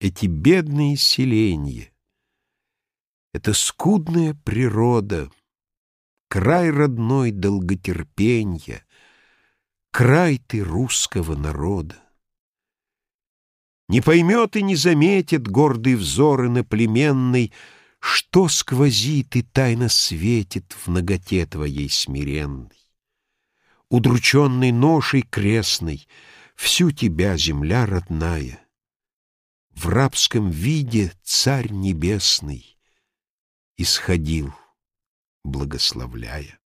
эти бедные селенья, это скудная природа, край родной долготерпенья, край ты русского народа. Не поймет и не заметит гордый взор иноплеменный, Что сквозит и тайно светит в ноготе твоей смиренной. Удрученный ношей крестной, Всю тебя, земля родная, В рабском виде Царь Небесный Исходил, благословляя.